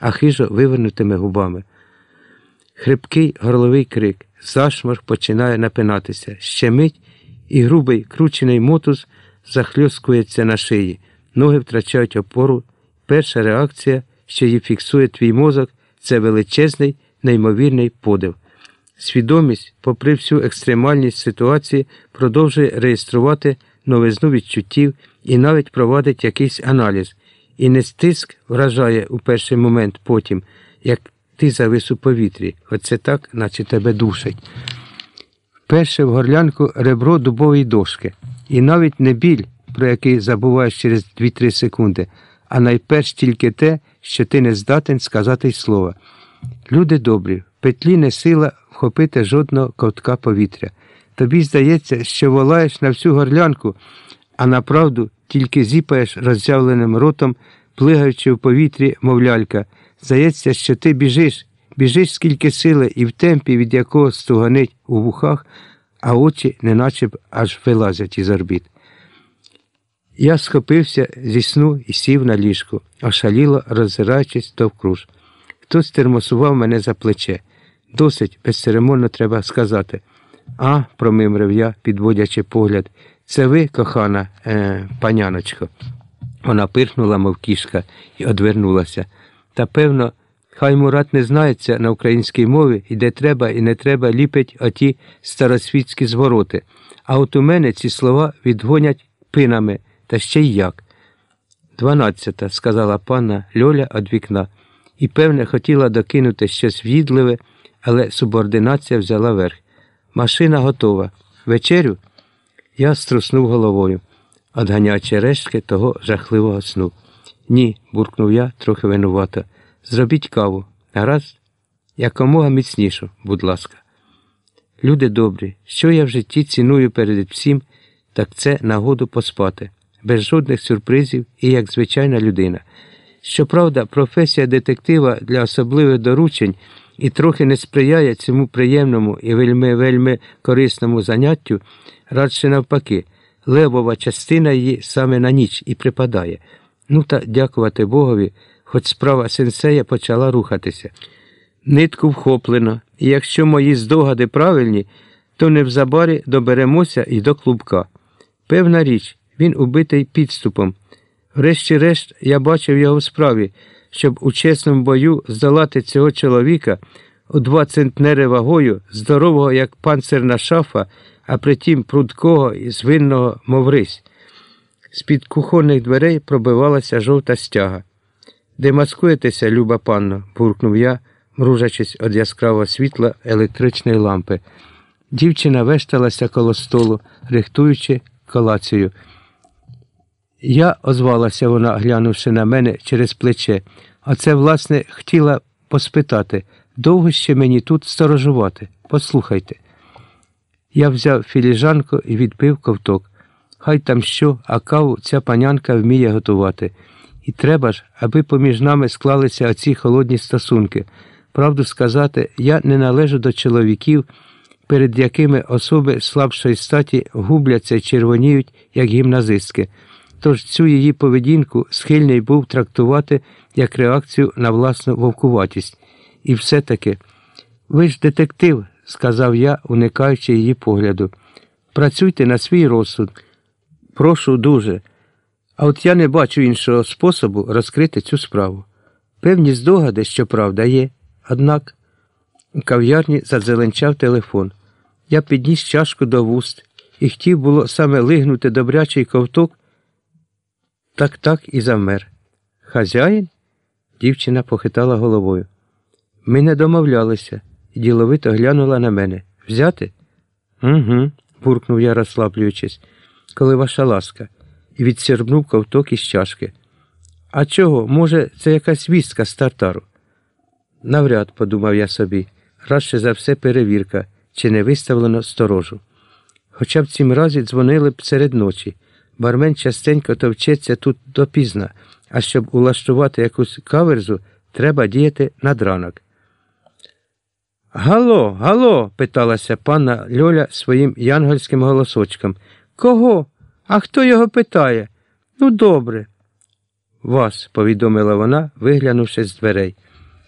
а хижо вивернутими губами. Хрипкий горловий крик, зашморг починає напинатися. Ще мить, і грубий кручений мотуз захльоскується на шиї, ноги втрачають опору. Перша реакція, що її фіксує твій мозок, це величезний, неймовірний подив. Свідомість, попри всю екстремальність ситуації, продовжує реєструвати новизну відчуттів і навіть проводить якийсь аналіз. І не стиск вражає у перший момент потім, як ти завис у повітрі. Оце так, наче тебе душить. Перше в горлянку ребро дубової дошки. І навіть не біль, про який забуваєш через 2-3 секунди, а найперш тільки те, що ти не здатен сказати й слова. Люди добрі, в петлі не сила вхопити жодного ковтка повітря. Тобі здається, що волаєш на всю горлянку, а направду тільки зіпаєш роззявленим ротом, плигаючи в повітрі, мов лялька. Здається, що ти біжиш, біжиш скільки сили і в темпі, від якого стуганить у вухах, а очі неначе б аж вилазять із орбіт. Я схопився зі сну і сів на ліжку, ошаліло роззираючись довкруж. Хтось термосував мене за плече. Досить безцеремонно треба сказати. А, промимрив я, підводячи погляд, це ви, кохана е, паняночко. Вона пирхнула, мов кішка, і одвернулася. Та, певно, хай Мурат не знається на українській мові і де треба і не треба ліпить оті старосвітські звороти. А от у мене ці слова відгонять пинами, та ще й як. Дванадцята, сказала панна Льоля від вікна, і, певне, хотіла докинути щось в'їдливе, але субординація взяла верх. Машина готова. Вечерю? Я струснув головою, одганяючи рештки того жахливого сну. Ні, буркнув я трохи винувато. Зробіть каву. Гаразд? Якомога міцнішу, будь ласка. Люди добрі, що я в житті ціную перед всім, так це нагоду поспати, без жодних сюрпризів і як звичайна людина. Щоправда, професія детектива для особливих доручень і трохи не сприяє цьому приємному і вельми вельми корисному заняттю, радше навпаки, левова частина її саме на ніч і припадає. Ну та дякувати Богові, хоч справа сенсея почала рухатися. Нитку вхоплено, і якщо мої здогади правильні, то невзабарі доберемося і до клубка. Певна річ, він убитий підступом. Врешті-решт, я бачив його в справі, щоб у чесному бою здолати цього чоловіка у два центнери вагою, здорового, як панцирна шафа, а притім прудкого і звинного, мов рись. З-під кухонних дверей пробивалася жовта стяга. Де маскуєтеся, люба панно? буркнув я, мружачись від яскравого світла електричної лампи. Дівчина вешталася коло столу, рихтуючи колацію. Я озвалася вона, глянувши на мене через плече, а це, власне, хотіла поспитати, довго ще мені тут сторожувати. Послухайте. Я взяв філіжанку і відпив ковток. Хай там що, а каву ця панянка вміє готувати. І треба ж, аби поміж нами склалися оці холодні стосунки. Правду сказати, я не належу до чоловіків, перед якими особи слабшої статі губляться і червоніють, як гімназистки. Тож цю її поведінку схильний був трактувати як реакцію на власну вовкуватість. І все-таки, ви ж детектив, сказав я, уникаючи її погляду. Працюйте на свій розсуд. Прошу дуже. А от я не бачу іншого способу розкрити цю справу. Певні здогади, що правда, є. Однак у кав'ярні задзеленчав телефон. Я підніс чашку до вуст і хотів було саме лигнути добрячий ковток. Так так і замер. Хазяїн? Дівчина похитала головою. Ми не домовлялися, діловито глянула на мене. Взяти? Угу, буркнув я, розслаблюючись, коли ваша ласка, і відсірбнув ковток із чашки. А чого? Може, це якась вістка з тартару? Навряд, подумав я собі, радше за все перевірка, чи не виставлено сторожу. Хоча б цім разі дзвонили б серед ночі. Бармен частенько товчеться тут допізна, а щоб улаштувати якусь каверзу, треба діяти над ранок. Гало, гало? питалася панна Льоля своїм янгольським голосочком. Кого? А хто його питає? Ну, добре. Вас, повідомила вона, виглянувши з дверей.